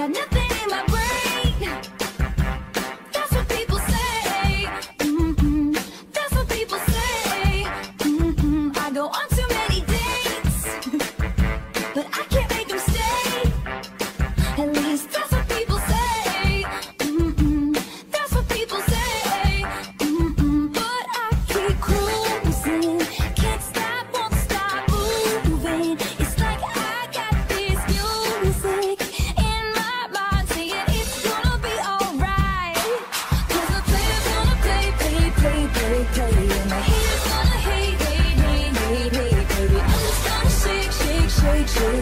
gonna be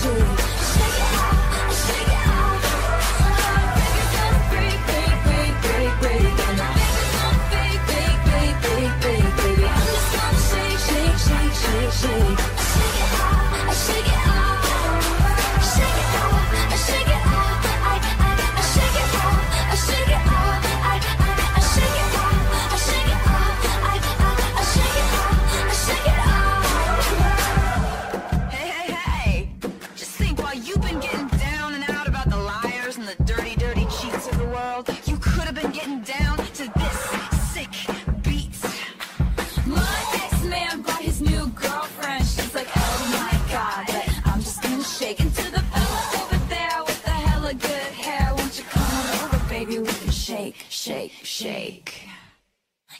Shake,